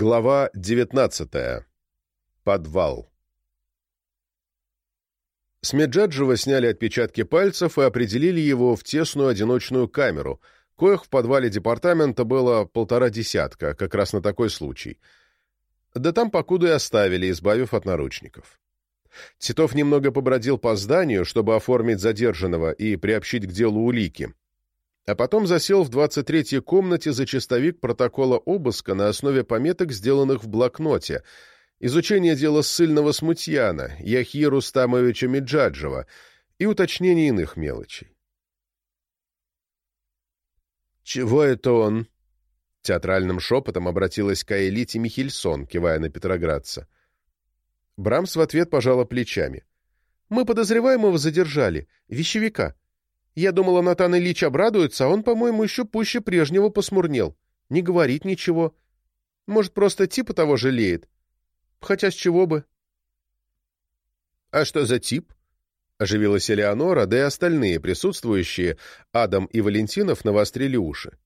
Глава 19. Подвал. С Меджаджева сняли отпечатки пальцев и определили его в тесную одиночную камеру, коих в подвале департамента было полтора десятка, как раз на такой случай. Да там покуда и оставили, избавив от наручников. Титов немного побродил по зданию, чтобы оформить задержанного и приобщить к делу улики, а потом засел в 23-й комнате за чистовик протокола обыска на основе пометок, сделанных в блокноте, изучение дела ссыльного смутьяна Яхьи Рустамовича Меджаджева и уточнение иных мелочей. «Чего это он?» Театральным шепотом обратилась к Аэлите Михельсон, кивая на Петроградца. Брамс в ответ пожала плечами. «Мы подозреваемого задержали, вещевика. Я думала, Натан Ильич обрадуется, а он, по-моему, еще пуще прежнего посмурнел. Не говорит ничего. Может, просто типа того жалеет. Хотя с чего бы? — А что за тип? — оживилась Элеонора, да и остальные присутствующие, Адам и Валентинов, навострили уши.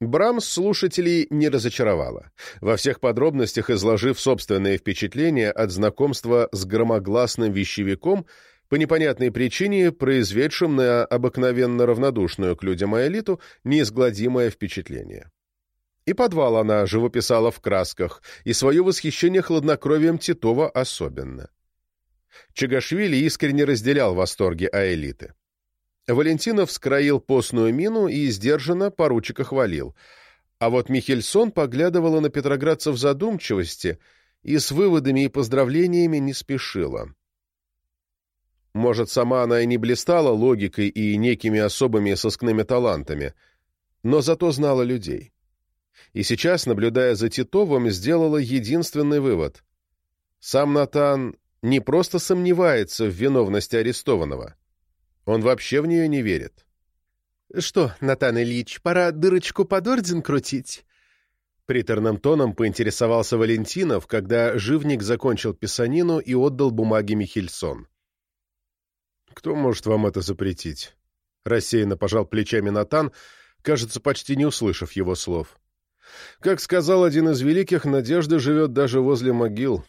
Брамс слушателей не разочаровала, во всех подробностях изложив собственные впечатления от знакомства с громогласным вещевиком — по непонятной причине произведшим на обыкновенно равнодушную к людям элиту неизгладимое впечатление. И подвал она живописала в красках, и свое восхищение хладнокровием Титова особенно. Чагашвили искренне разделял восторги Аэлиты. Валентинов скроил постную мину и сдержанно поручика хвалил, а вот Михельсон поглядывала на петроградцев задумчивости и с выводами и поздравлениями не спешила. Может, сама она и не блистала логикой и некими особыми сыскными талантами, но зато знала людей. И сейчас, наблюдая за Титовым, сделала единственный вывод. Сам Натан не просто сомневается в виновности арестованного. Он вообще в нее не верит. «Что, Натан Ильич, пора дырочку под орден крутить?» Приторным тоном поинтересовался Валентинов, когда живник закончил писанину и отдал бумаги Михельсон. «Кто может вам это запретить?» Рассеянно пожал плечами Натан, кажется, почти не услышав его слов. «Как сказал один из великих, надежда живет даже возле могил.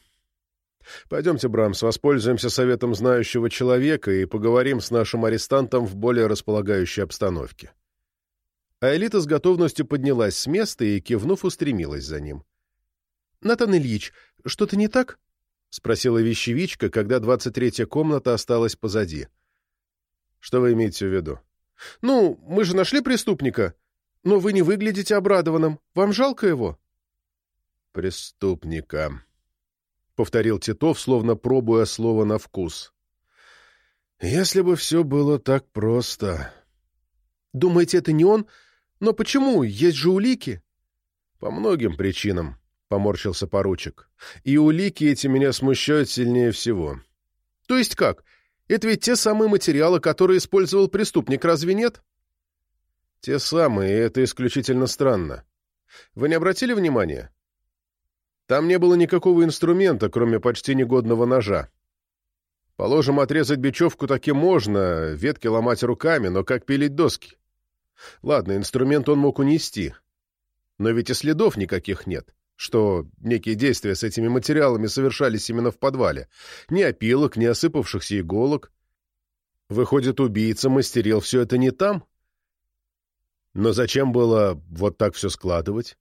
Пойдемте, Брамс, воспользуемся советом знающего человека и поговорим с нашим арестантом в более располагающей обстановке». А Элита с готовностью поднялась с места и, кивнув, устремилась за ним. «Натан Ильич, что-то не так?» — спросила вещевичка, когда двадцать третья комната осталась позади. «Что вы имеете в виду?» «Ну, мы же нашли преступника. Но вы не выглядите обрадованным. Вам жалко его?» «Преступника», — повторил Титов, словно пробуя слово на вкус. «Если бы все было так просто...» «Думаете, это не он? Но почему? Есть же улики». «По многим причинам», поморщился поручик. «И улики эти меня смущают сильнее всего». «То есть как? Это ведь те самые материалы, которые использовал преступник, разве нет?» «Те самые, и это исключительно странно. Вы не обратили внимания? Там не было никакого инструмента, кроме почти негодного ножа. Положим, отрезать бечевку таки можно, ветки ломать руками, но как пилить доски? Ладно, инструмент он мог унести, но ведь и следов никаких нет что некие действия с этими материалами совершались именно в подвале. Ни опилок, ни осыпавшихся иголок. Выходит, убийца мастерил все это не там? Но зачем было вот так все складывать?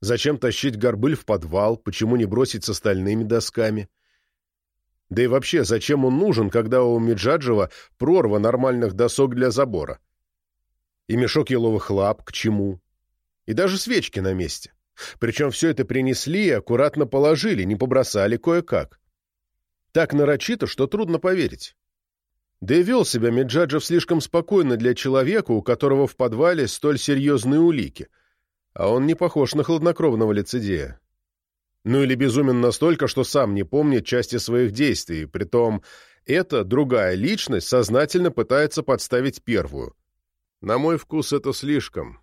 Зачем тащить горбыль в подвал? Почему не бросить с остальными досками? Да и вообще, зачем он нужен, когда у Миджаджева прорва нормальных досок для забора? И мешок еловых лап к чему? И даже свечки на месте. Причем все это принесли и аккуратно положили, не побросали кое-как. Так нарочито, что трудно поверить. Да и вел себя Меджаджев слишком спокойно для человека, у которого в подвале столь серьезные улики, а он не похож на хладнокровного лицедея. Ну или безумен настолько, что сам не помнит части своих действий, притом эта другая личность сознательно пытается подставить первую. На мой вкус это слишком.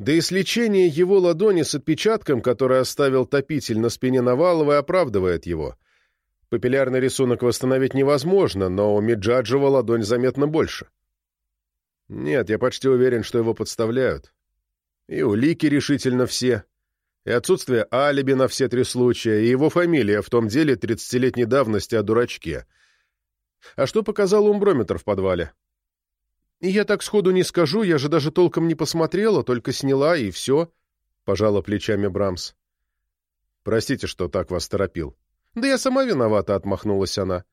Да и сличение его ладони с отпечатком, который оставил топитель на спине Наваловой, оправдывает его. Папиллярный рисунок восстановить невозможно, но у Миджаджева ладонь заметно больше. Нет, я почти уверен, что его подставляют. И улики решительно все. И отсутствие алиби на все три случая, и его фамилия в том деле тридцатилетней давности о дурачке. А что показал умброметр в подвале? «Я так сходу не скажу, я же даже толком не посмотрела, только сняла, и все», — пожала плечами Брамс. «Простите, что так вас торопил». «Да я сама виновата», — отмахнулась она.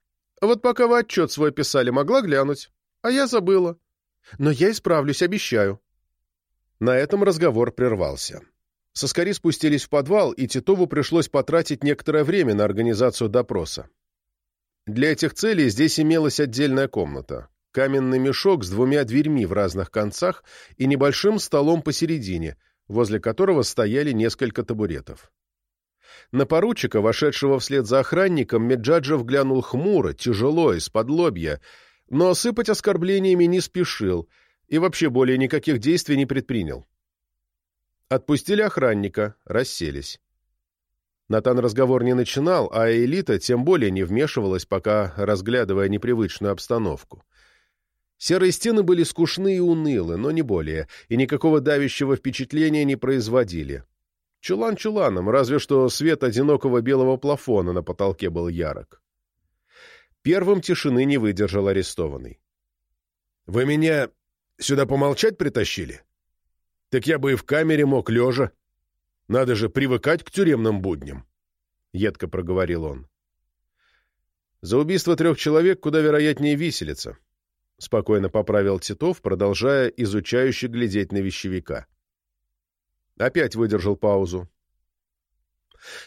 «Вот пока вы отчет свой писали, могла глянуть. А я забыла. Но я исправлюсь, обещаю». На этом разговор прервался. Соскари спустились в подвал, и Титову пришлось потратить некоторое время на организацию допроса. Для этих целей здесь имелась отдельная комната каменный мешок с двумя дверьми в разных концах и небольшим столом посередине, возле которого стояли несколько табуретов. На поручика, вошедшего вслед за охранником, Меджаджев глянул хмуро, тяжело, из-под лобья, но осыпать оскорблениями не спешил и вообще более никаких действий не предпринял. Отпустили охранника, расселись. Натан разговор не начинал, а элита тем более не вмешивалась, пока разглядывая непривычную обстановку. Серые стены были скучны и унылы, но не более, и никакого давящего впечатления не производили. Чулан чуланом, разве что свет одинокого белого плафона на потолке был ярок. Первым тишины не выдержал арестованный. «Вы меня сюда помолчать притащили? Так я бы и в камере мог лежа. Надо же привыкать к тюремным будням», — едко проговорил он. «За убийство трех человек куда вероятнее виселица», — спокойно поправил Титов, продолжая изучающе глядеть на вещевика. Опять выдержал паузу.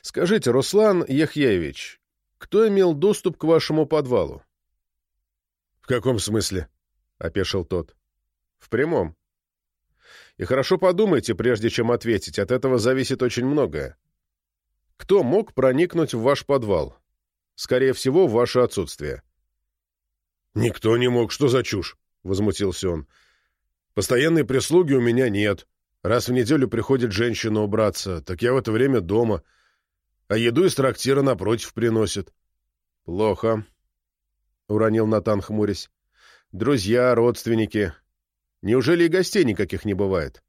«Скажите, Руслан Яхьевич, кто имел доступ к вашему подвалу?» «В каком смысле?» — опешил тот. «В прямом. И хорошо подумайте, прежде чем ответить, от этого зависит очень многое. Кто мог проникнуть в ваш подвал? Скорее всего, в ваше отсутствие». «Никто не мог. Что за чушь?» — возмутился он. «Постоянной прислуги у меня нет. Раз в неделю приходит женщина убраться, так я в это время дома. А еду из трактира напротив приносит». «Плохо», — уронил Натан, хмурясь. «Друзья, родственники. Неужели и гостей никаких не бывает?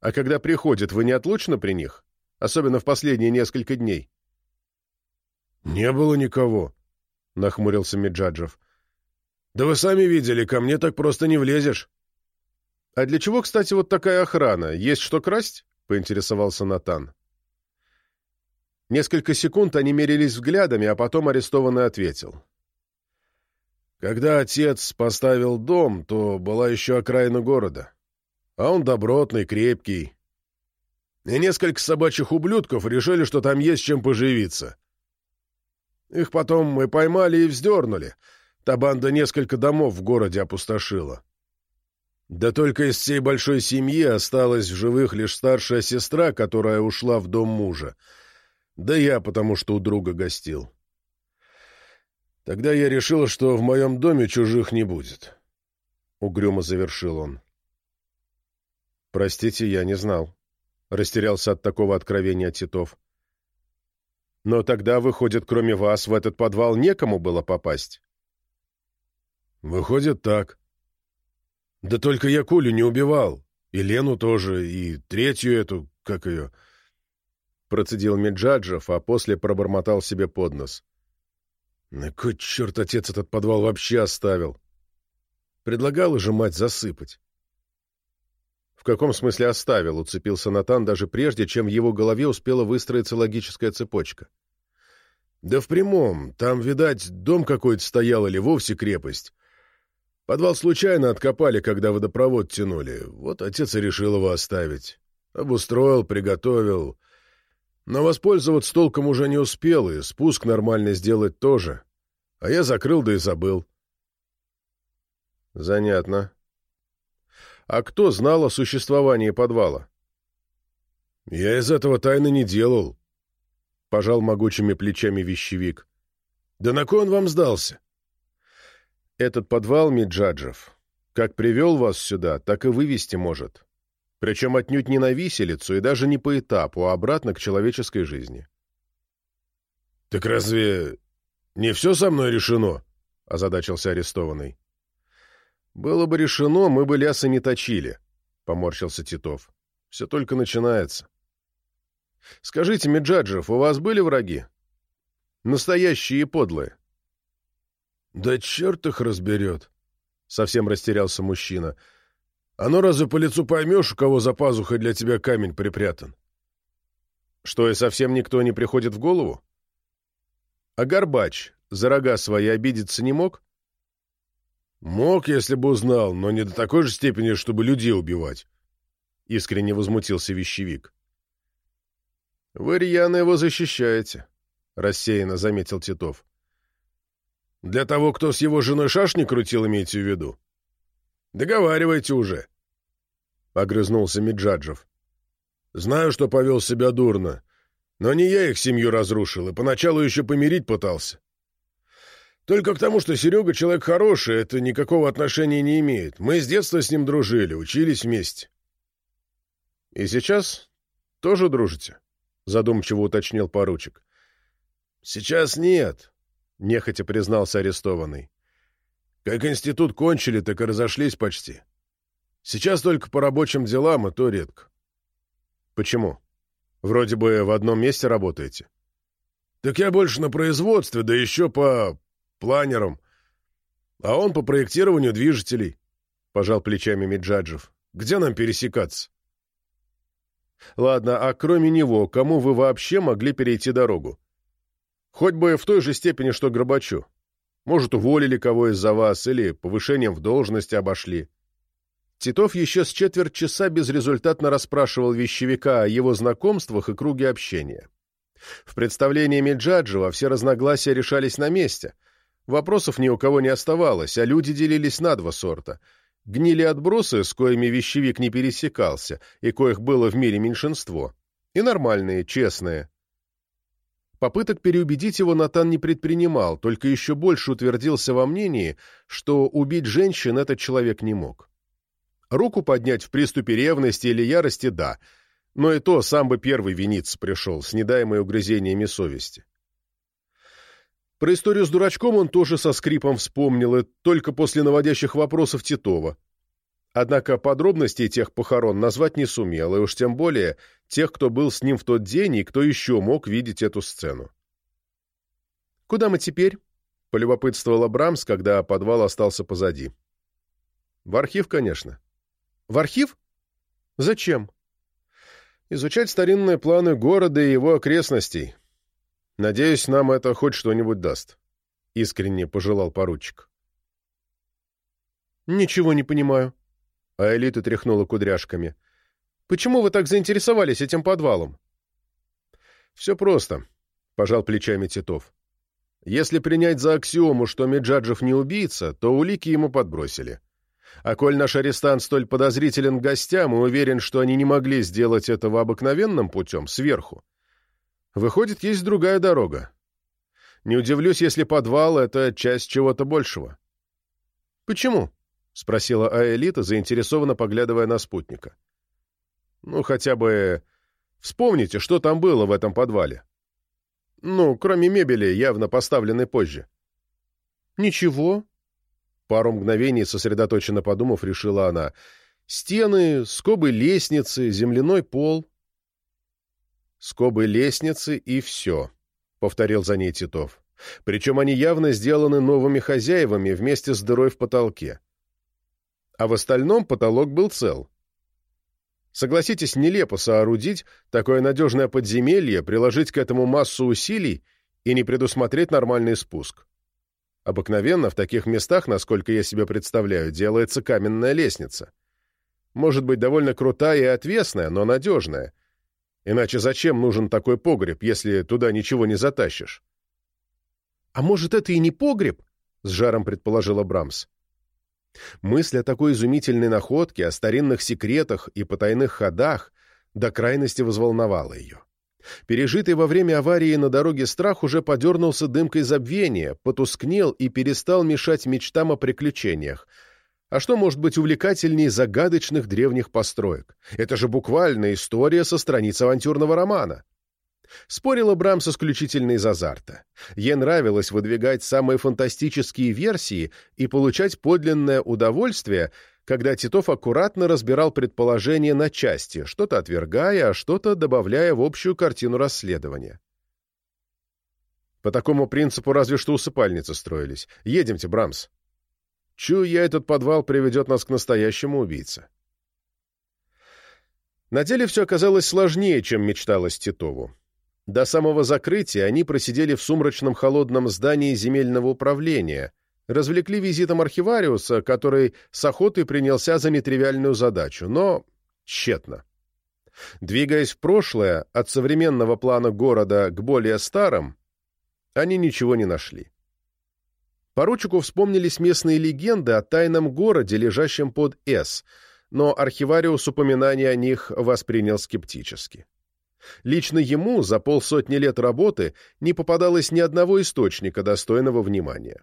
А когда приходят, вы неотлучно при них? Особенно в последние несколько дней?» «Не было никого», — нахмурился Меджаджев. «Да вы сами видели, ко мне так просто не влезешь». «А для чего, кстати, вот такая охрана? Есть что красть?» — поинтересовался Натан. Несколько секунд они мерились взглядами, а потом арестованный ответил. «Когда отец поставил дом, то была еще окраина города. А он добротный, крепкий. И несколько собачьих ублюдков решили, что там есть чем поживиться. Их потом мы поймали и вздернули» Та банда несколько домов в городе опустошила. Да только из всей большой семьи осталась в живых лишь старшая сестра, которая ушла в дом мужа. Да я, потому что у друга гостил. Тогда я решил, что в моем доме чужих не будет. Угрюмо завершил он. «Простите, я не знал». Растерялся от такого откровения Титов. «Но тогда, выходит, кроме вас в этот подвал некому было попасть?» Выходит так. Да только я Колю не убивал. И Лену тоже, и третью эту, как ее... Процедил Меджаджев, а после пробормотал себе под нос. На кой черт отец этот подвал вообще оставил? Предлагал же мать засыпать. В каком смысле оставил, уцепился Натан даже прежде, чем в его голове успела выстроиться логическая цепочка. Да в прямом, там, видать, дом какой-то стоял или вовсе крепость. Подвал случайно откопали, когда водопровод тянули. Вот отец и решил его оставить. Обустроил, приготовил. Но воспользоваться толком уже не успел, и спуск нормально сделать тоже. А я закрыл, да и забыл. Занятно. А кто знал о существовании подвала? Я из этого тайны не делал. Пожал могучими плечами вещевик. Да на кой он вам сдался? Этот подвал Миджаджев, как привел вас сюда, так и вывести может. Причем отнюдь не на виселицу и даже не по этапу, а обратно к человеческой жизни. — Так разве не все со мной решено? — озадачился арестованный. — Было бы решено, мы бы лясы не точили, — поморщился Титов. — Все только начинается. Скажите, Меджаджев, у вас были враги? Настоящие и подлые. Да черт их разберет. Совсем растерялся мужчина. Оно разве по лицу поймешь, у кого за пазухой для тебя камень припрятан? Что, и совсем никто не приходит в голову? А Горбач за рога свои обидеться не мог? Мог, если бы узнал, но не до такой же степени, чтобы людей убивать. Искренне возмутился вещевик. Вы рьяно его защищаете, рассеянно заметил Титов. Для того, кто с его женой шашни крутил, имеете в виду? Договаривайте уже. Огрызнулся Миджаджев. Знаю, что повел себя дурно, но не я их семью разрушил, и поначалу еще помирить пытался. Только к тому, что Серега человек хороший, это никакого отношения не имеет. Мы с детства с ним дружили, учились вместе. — И сейчас тоже дружите? — задумчиво уточнил поручик. — Сейчас нет, — нехотя признался арестованный. — Как институт кончили, так и разошлись почти. Сейчас только по рабочим делам, и то редко. Почему? Вроде бы в одном месте работаете. Так я больше на производстве, да еще по планерам. А он по проектированию движителей, — пожал плечами Миджаджев. Где нам пересекаться? Ладно, а кроме него, кому вы вообще могли перейти дорогу? Хоть бы в той же степени, что Горбачу. Может, уволили кого из-за вас или повышением в должности обошли. Титов еще с четверть часа безрезультатно расспрашивал вещевика о его знакомствах и круге общения. В представлении Меджаджева все разногласия решались на месте. Вопросов ни у кого не оставалось, а люди делились на два сорта. Гнили отбросы, с коими вещевик не пересекался, и коих было в мире меньшинство. И нормальные, честные. Попыток переубедить его Натан не предпринимал, только еще больше утвердился во мнении, что убить женщин этот человек не мог. Руку поднять в приступе ревности или ярости – да, но и то сам бы первый виниться пришел, с недаемой угрызениями совести. Про историю с дурачком он тоже со скрипом вспомнил, и только после наводящих вопросов Титова. Однако подробностей тех похорон назвать не сумел, и уж тем более тех, кто был с ним в тот день и кто еще мог видеть эту сцену. «Куда мы теперь?» — полюбопытствовал Абрамс, когда подвал остался позади. «В архив, конечно. В архив? Зачем? Изучать старинные планы города и его окрестностей. Надеюсь, нам это хоть что-нибудь даст. Искренне пожелал поручик. Ничего не понимаю. А Элита тряхнула кудряшками. Почему вы так заинтересовались этим подвалом? Все просто, пожал плечами Титов. Если принять за аксиому, что Меджаджев не убийца, то улики ему подбросили. А коль наш арестант столь подозрителен гостям и уверен, что они не могли сделать этого обыкновенным путем, сверху, выходит, есть другая дорога. Не удивлюсь, если подвал — это часть чего-то большего. — Почему? — спросила Аэлита, заинтересованно поглядывая на спутника. — Ну, хотя бы вспомните, что там было в этом подвале. Ну, кроме мебели, явно поставленной позже. — Ничего, Пару мгновений, сосредоточенно подумав, решила она. Стены, скобы лестницы, земляной пол. Скобы лестницы и все, — повторил за ней Титов. Причем они явно сделаны новыми хозяевами вместе с дырой в потолке. А в остальном потолок был цел. Согласитесь, нелепо соорудить такое надежное подземелье, приложить к этому массу усилий и не предусмотреть нормальный спуск. Обыкновенно в таких местах, насколько я себе представляю, делается каменная лестница. Может быть, довольно крутая и отвесная, но надежная. Иначе зачем нужен такой погреб, если туда ничего не затащишь? — А может, это и не погреб? — с жаром предположила Брамс. Мысль о такой изумительной находке, о старинных секретах и потайных ходах до крайности возволновала ее. Пережитый во время аварии на дороге страх уже подернулся дымкой забвения, потускнел и перестал мешать мечтам о приключениях. А что может быть увлекательнее загадочных древних построек? Это же буквально история со страниц авантюрного романа. Спорила Брамс исключительно из азарта. Ей нравилось выдвигать самые фантастические версии и получать подлинное удовольствие, когда Титов аккуратно разбирал предположения на части, что-то отвергая, а что-то добавляя в общую картину расследования. По такому принципу разве что усыпальницы строились. Едемте, Брамс. Чую я, этот подвал приведет нас к настоящему убийце. На деле все оказалось сложнее, чем мечталось Титову. До самого закрытия они просидели в сумрачном холодном здании земельного управления, развлекли визитом архивариуса, который с охотой принялся за нетривиальную задачу, но тщетно. Двигаясь в прошлое, от современного плана города к более старым, они ничего не нашли. Поручику вспомнились местные легенды о тайном городе, лежащем под С, но архивариус упоминания о них воспринял скептически. Лично ему за полсотни лет работы не попадалось ни одного источника, достойного внимания.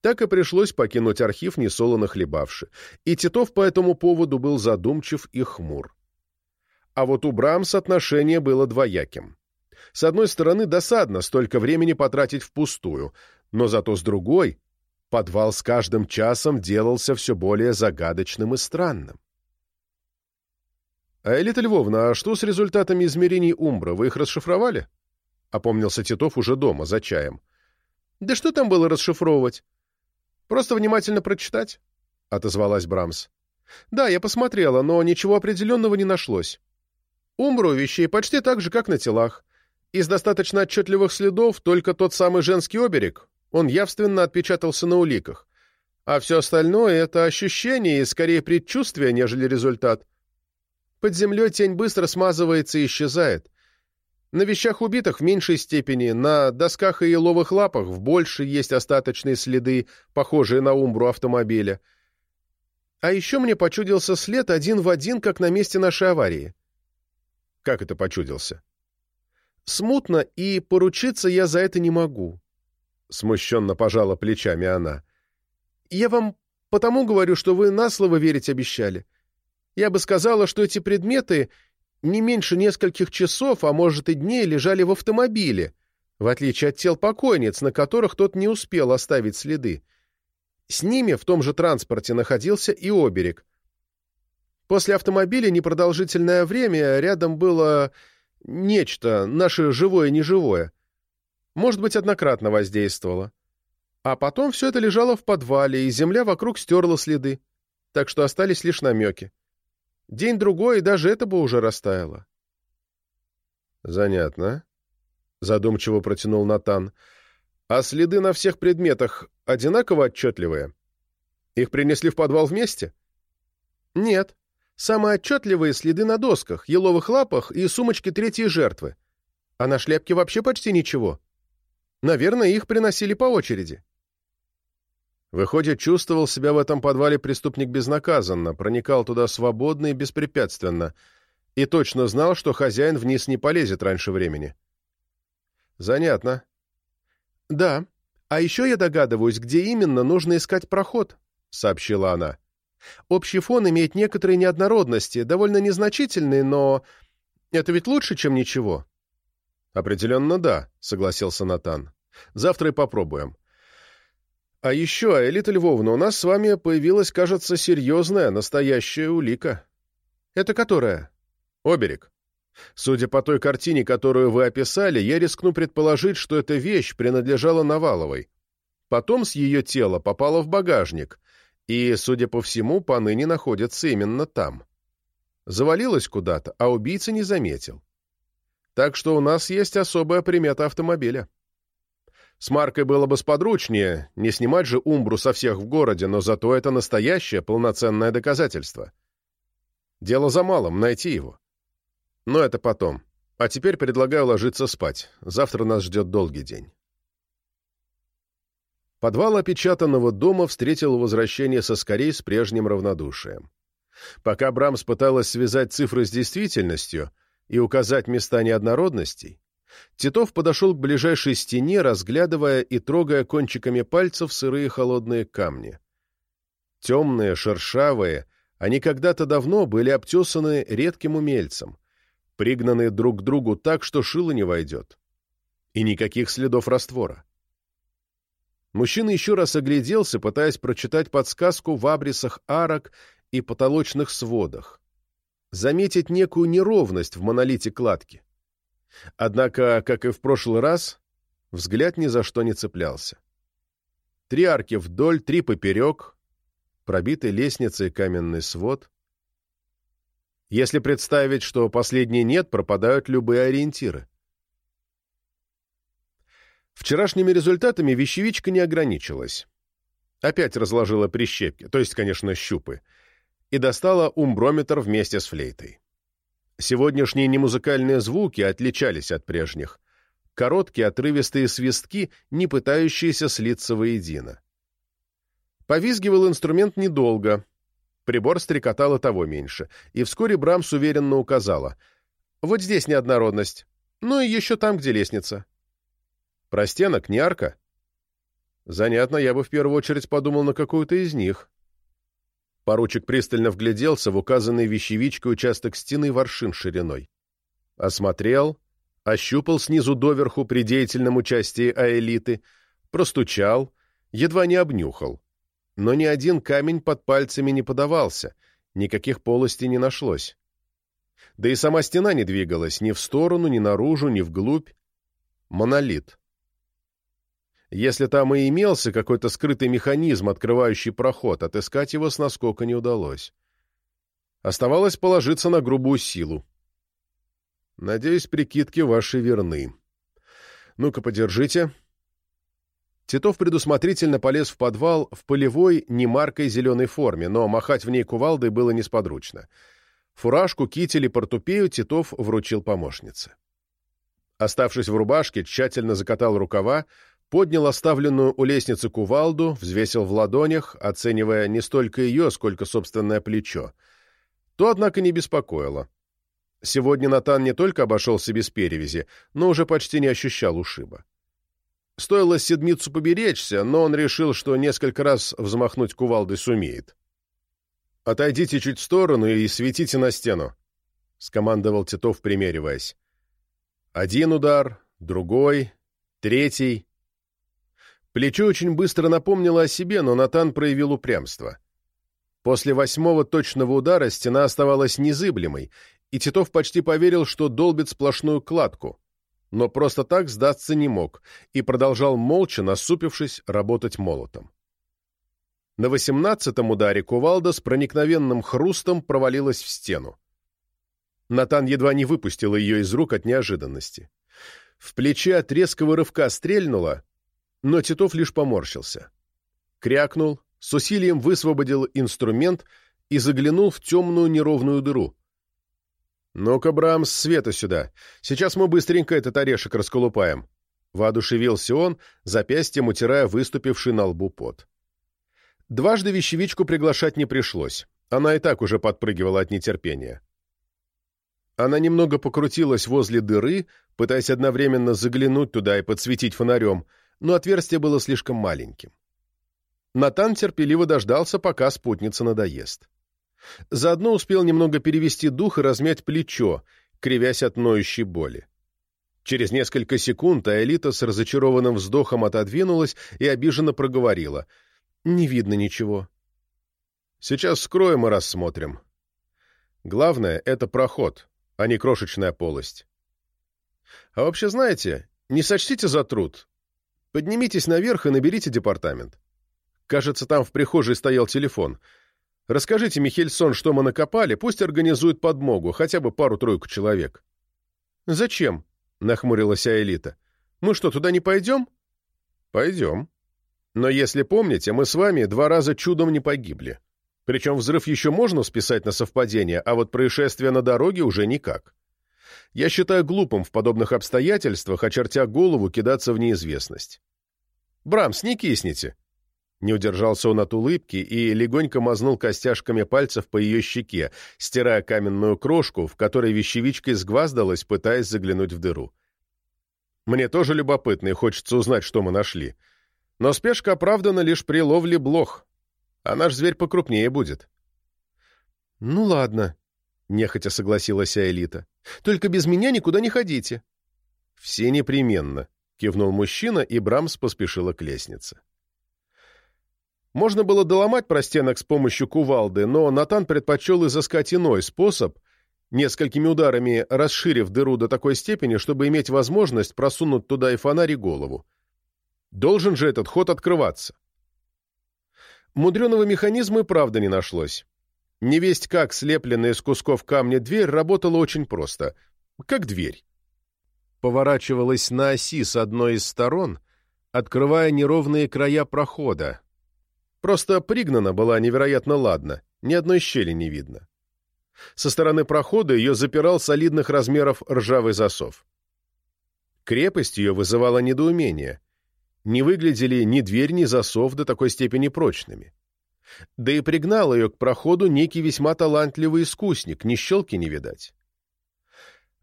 Так и пришлось покинуть архив, несолоно хлебавши, и Титов по этому поводу был задумчив и хмур. А вот у Брамс отношение было двояким. С одной стороны, досадно столько времени потратить впустую, но зато с другой, подвал с каждым часом делался все более загадочным и странным. «А Элита Львовна, а что с результатами измерений Умбра? Вы их расшифровали?» — опомнился Титов уже дома, за чаем. «Да что там было расшифровывать? Просто внимательно прочитать?» — отозвалась Брамс. «Да, я посмотрела, но ничего определенного не нашлось. Умбру вещей почти так же, как на телах. Из достаточно отчетливых следов только тот самый женский оберег. Он явственно отпечатался на уликах. А все остальное — это ощущение и скорее предчувствие, нежели результат. Под землей тень быстро смазывается и исчезает. На вещах убитых в меньшей степени, на досках и еловых лапах в большей есть остаточные следы, похожие на умбру автомобиля. А еще мне почудился след один в один, как на месте нашей аварии. Как это почудился? Смутно, и поручиться я за это не могу. Смущенно пожала плечами она. Я вам потому говорю, что вы на слово верить обещали. Я бы сказала, что эти предметы не меньше нескольких часов, а может и дней, лежали в автомобиле, в отличие от тел покойниц, на которых тот не успел оставить следы. С ними в том же транспорте находился и оберег. После автомобиля непродолжительное время рядом было нечто, наше живое-неживое. Может быть, однократно воздействовало. А потом все это лежало в подвале, и земля вокруг стерла следы, так что остались лишь намеки. День-другой, и даже это бы уже растаяло. «Занятно», — задумчиво протянул Натан. «А следы на всех предметах одинаково отчетливые? Их принесли в подвал вместе?» «Нет. Самые отчетливые следы на досках, еловых лапах и сумочке третьей жертвы. А на шляпке вообще почти ничего. Наверное, их приносили по очереди». Выходит, чувствовал себя в этом подвале преступник безнаказанно, проникал туда свободно и беспрепятственно, и точно знал, что хозяин вниз не полезет раньше времени. Занятно. Да, а еще я догадываюсь, где именно нужно искать проход, сообщила она. Общий фон имеет некоторые неоднородности, довольно незначительные, но это ведь лучше, чем ничего. Определенно да, согласился Натан. Завтра и попробуем. А еще, Элита Львовна, у нас с вами появилась, кажется, серьезная, настоящая улика. Это которая? Оберег. Судя по той картине, которую вы описали, я рискну предположить, что эта вещь принадлежала Наваловой. Потом с ее тела попала в багажник, и, судя по всему, поныне находится именно там. Завалилась куда-то, а убийца не заметил. Так что у нас есть особая примета автомобиля. С Маркой было бы сподручнее, не снимать же Умбру со всех в городе, но зато это настоящее полноценное доказательство. Дело за малым — найти его. Но это потом. А теперь предлагаю ложиться спать. Завтра нас ждет долгий день. Подвал опечатанного дома встретил возвращение со скорей с прежним равнодушием. Пока Брамс пыталась связать цифры с действительностью и указать места неоднородностей, Титов подошел к ближайшей стене, разглядывая и трогая кончиками пальцев сырые холодные камни. Темные, шершавые, они когда-то давно были обтесаны редким умельцем, пригнаны друг к другу так, что шило не войдет. И никаких следов раствора. Мужчина еще раз огляделся, пытаясь прочитать подсказку в абрисах арок и потолочных сводах. Заметить некую неровность в монолите кладки. Однако, как и в прошлый раз, взгляд ни за что не цеплялся. Три арки вдоль, три поперек, пробитый лестницей каменный свод. Если представить, что последней нет, пропадают любые ориентиры. Вчерашними результатами вещевичка не ограничилась. Опять разложила прищепки, то есть, конечно, щупы, и достала умброметр вместе с флейтой. Сегодняшние немузыкальные звуки отличались от прежних. Короткие отрывистые свистки, не пытающиеся слиться воедино. Повизгивал инструмент недолго. Прибор стрекотал и того меньше. И вскоре Брамс уверенно указала. «Вот здесь неоднородность. Ну и еще там, где лестница». Простенок, не арка? Занятно, я бы в первую очередь подумал на какую-то из них. Поручик пристально вгляделся в указанный вещевичкой участок стены воршин шириной. Осмотрел, ощупал снизу доверху при деятельном участии аэлиты, простучал, едва не обнюхал. Но ни один камень под пальцами не подавался, никаких полостей не нашлось. Да и сама стена не двигалась ни в сторону, ни наружу, ни вглубь. Монолит. Если там и имелся какой-то скрытый механизм, открывающий проход, отыскать его с наскока не удалось. Оставалось положиться на грубую силу. Надеюсь, прикидки ваши верны. Ну-ка, подержите. Титов предусмотрительно полез в подвал в полевой, немаркой зеленой форме, но махать в ней кувалдой было несподручно. Фуражку, китель и портупею Титов вручил помощнице. Оставшись в рубашке, тщательно закатал рукава, поднял оставленную у лестницы кувалду, взвесил в ладонях, оценивая не столько ее, сколько собственное плечо. То, однако, не беспокоило. Сегодня Натан не только обошелся без перевязи, но уже почти не ощущал ушиба. Стоило седмицу поберечься, но он решил, что несколько раз взмахнуть кувалдой сумеет. «Отойдите чуть в сторону и светите на стену», — скомандовал Титов, примериваясь. Один удар, другой, третий. Плечо очень быстро напомнило о себе, но Натан проявил упрямство. После восьмого точного удара стена оставалась незыблемой, и Титов почти поверил, что долбит сплошную кладку, но просто так сдаться не мог и продолжал молча, насупившись, работать молотом. На восемнадцатом ударе кувалда с проникновенным хрустом провалилась в стену. Натан едва не выпустил ее из рук от неожиданности. В плече от резкого рывка стрельнуло, но Титов лишь поморщился. Крякнул, с усилием высвободил инструмент и заглянул в темную неровную дыру. «Ну-ка, Брамс, света сюда. Сейчас мы быстренько этот орешек расколупаем». Воодушевился он, запястьем утирая выступивший на лбу пот. Дважды вещевичку приглашать не пришлось. Она и так уже подпрыгивала от нетерпения. Она немного покрутилась возле дыры, пытаясь одновременно заглянуть туда и подсветить фонарем, но отверстие было слишком маленьким. Натан терпеливо дождался, пока спутница надоест. Заодно успел немного перевести дух и размять плечо, кривясь от ноющей боли. Через несколько секунд Аэлита с разочарованным вздохом отодвинулась и обиженно проговорила. «Не видно ничего». «Сейчас скроем и рассмотрим. Главное — это проход, а не крошечная полость. А вообще, знаете, не сочтите за труд, Поднимитесь наверх и наберите департамент. Кажется, там в прихожей стоял телефон. Расскажите Михельсон, что мы накопали, пусть организует подмогу, хотя бы пару-тройку человек». «Зачем?» — нахмурилась Аэлита. «Мы что, туда не пойдем?» «Пойдем. Но если помните, мы с вами два раза чудом не погибли. Причем взрыв еще можно списать на совпадение, а вот происшествие на дороге уже никак. Я считаю глупым в подобных обстоятельствах, очертя голову, кидаться в неизвестность. «Брамс, не кисните!» Не удержался он от улыбки и легонько мазнул костяшками пальцев по ее щеке, стирая каменную крошку, в которой вещевичка изгваздалась, пытаясь заглянуть в дыру. «Мне тоже любопытно и хочется узнать, что мы нашли. Но спешка оправдана лишь при ловле блох, а наш зверь покрупнее будет». «Ну ладно», — нехотя согласилась Аэлита. «Только без меня никуда не ходите». «Все непременно», — кивнул мужчина, и Брамс поспешила к лестнице. Можно было доломать простенок с помощью кувалды, но Натан предпочел изыскать иной способ, несколькими ударами расширив дыру до такой степени, чтобы иметь возможность просунуть туда и фонарь, и голову. Должен же этот ход открываться. Мудреного механизма и правда не нашлось. Невесть как слепленная из кусков камня дверь работала очень просто. Как дверь. Поворачивалась на оси с одной из сторон, открывая неровные края прохода. Просто пригнана была невероятно ладно, ни одной щели не видно. Со стороны прохода ее запирал солидных размеров ржавый засов. Крепость ее вызывала недоумение. Не выглядели ни дверь, ни засов до такой степени прочными. Да и пригнал ее к проходу некий весьма талантливый искусник, ни щелки не видать.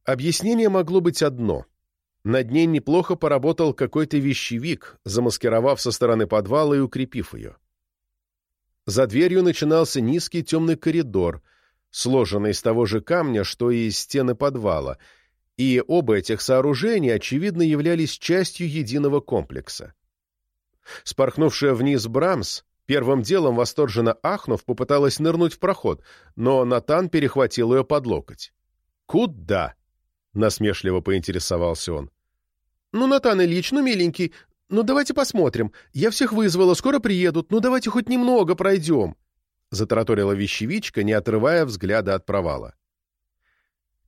Объяснение могло быть одно. Над ней неплохо поработал какой-то вещевик, замаскировав со стороны подвала и укрепив ее. За дверью начинался низкий темный коридор, сложенный из того же камня, что и стены подвала, и оба этих сооружения, очевидно, являлись частью единого комплекса. Спорхнувшая вниз Брамс, первым делом восторженно ахнув, попыталась нырнуть в проход, но Натан перехватил ее под локоть. «Куда?» — насмешливо поинтересовался он. «Ну, Натан Ильич, ну, миленький, ну давайте посмотрим. Я всех вызвала, скоро приедут, ну давайте хоть немного пройдем», — затараторила вещевичка, не отрывая взгляда от провала.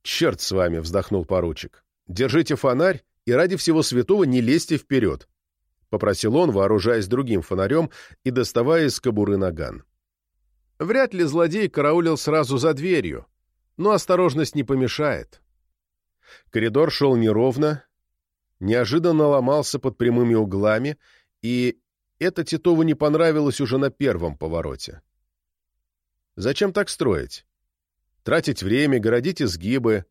«Черт с вами!» — вздохнул поручик. «Держите фонарь и ради всего святого не лезьте вперед!» — попросил он, вооружаясь другим фонарем и доставая из кобуры наган. Вряд ли злодей караулил сразу за дверью, но осторожность не помешает. Коридор шел неровно, неожиданно ломался под прямыми углами, и это Титову не понравилось уже на первом повороте. Зачем так строить? Тратить время, городить изгибы.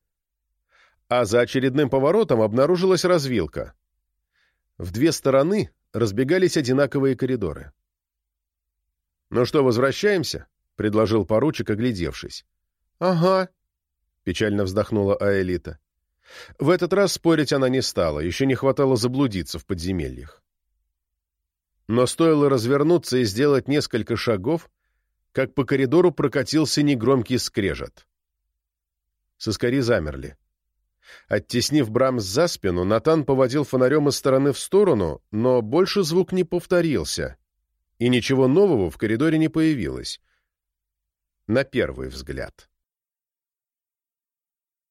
А за очередным поворотом обнаружилась развилка. В две стороны разбегались одинаковые коридоры. «Ну что, возвращаемся?» — предложил поручик, оглядевшись. «Ага», — печально вздохнула Аэлита. В этот раз спорить она не стала, еще не хватало заблудиться в подземельях. Но стоило развернуться и сделать несколько шагов, как по коридору прокатился негромкий скрежет. Соскари замерли. Оттеснив Брамс за спину, Натан поводил фонарем из стороны в сторону, но больше звук не повторился, и ничего нового в коридоре не появилось. На первый взгляд.